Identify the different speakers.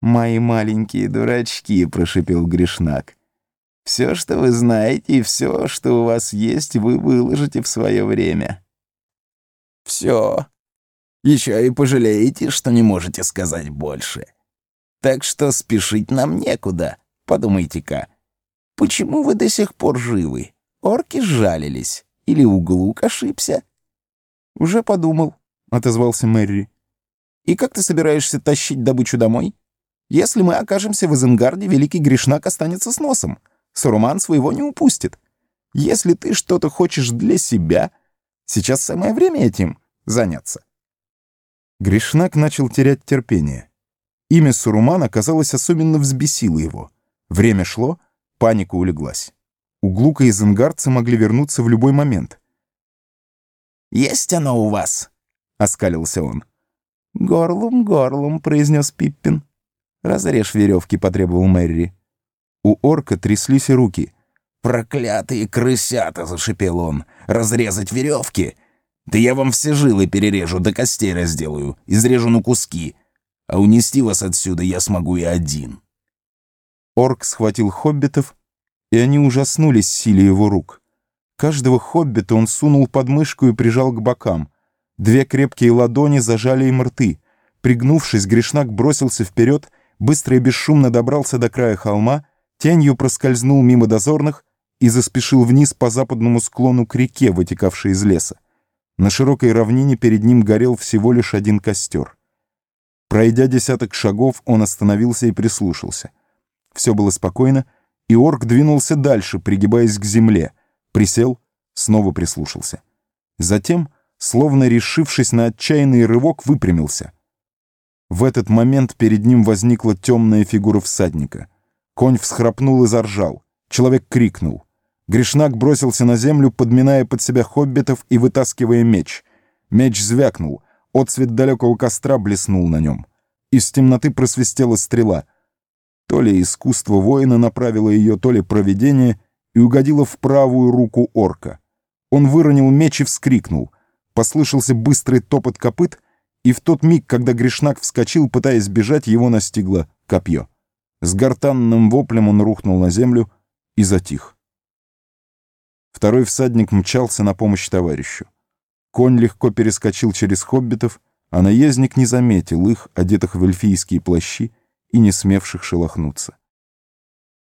Speaker 1: «Мои маленькие дурачки», — прошипел Гришнак. «Все, что вы знаете, и все, что у вас есть, вы выложите в свое время».
Speaker 2: «Все. Еще и пожалеете, что не можете сказать больше. Так что спешить нам некуда. Подумайте-ка, почему вы до сих пор живы? Орки сжалились. Или углук ошибся?»
Speaker 1: «Уже подумал», — отозвался Мэри. «И как ты собираешься тащить добычу домой? Если мы окажемся в Изенгарде, великий грешнак останется с носом. Саруман своего не упустит. Если ты что-то хочешь для себя, сейчас самое время этим заняться». Грешнак начал терять терпение. Имя Сурумана, казалось, особенно взбесило его. Время шло, паника улеглась. Углука и Зенгарцы могли вернуться в любой момент.
Speaker 2: «Есть оно у вас?» — оскалился он.
Speaker 1: «Горлум, горлум», — произнес Пиппин. «Разрежь веревки», — потребовал Мэри. У орка тряслись руки.
Speaker 2: «Проклятые крысята!» — зашипел он. «Разрезать веревки? Да я вам все жилы перережу, до костей разделаю, изрежу на куски. А унести вас отсюда я смогу и один».
Speaker 1: Орк схватил хоббитов, и они ужаснулись силе его рук. Каждого хоббита он сунул под мышку и прижал к бокам. Две крепкие ладони зажали им рты. Пригнувшись, Гришнак бросился вперед, быстро и бесшумно добрался до края холма, тенью проскользнул мимо дозорных и заспешил вниз по западному склону к реке, вытекавшей из леса. На широкой равнине перед ним горел всего лишь один костер. Пройдя десяток шагов, он остановился и прислушался. Все было спокойно, и орк двинулся дальше, пригибаясь к земле — Присел, снова прислушался. Затем, словно решившись на отчаянный рывок, выпрямился. В этот момент перед ним возникла темная фигура всадника. Конь всхрапнул и заржал. Человек крикнул. Гришнак бросился на землю, подминая под себя хоббитов и вытаскивая меч. Меч звякнул, отцвет далекого костра блеснул на нем. Из темноты просвистела стрела. То ли искусство воина направило ее, то ли провидение — и угодила в правую руку орка. Он выронил меч и вскрикнул. Послышался быстрый топот копыт, и в тот миг, когда Гришнак вскочил, пытаясь бежать, его настигло копье. С гортанным воплем он рухнул на землю и затих. Второй всадник мчался на помощь товарищу. Конь легко перескочил через хоббитов, а наездник не заметил их, одетых в эльфийские плащи и не смевших шелохнуться.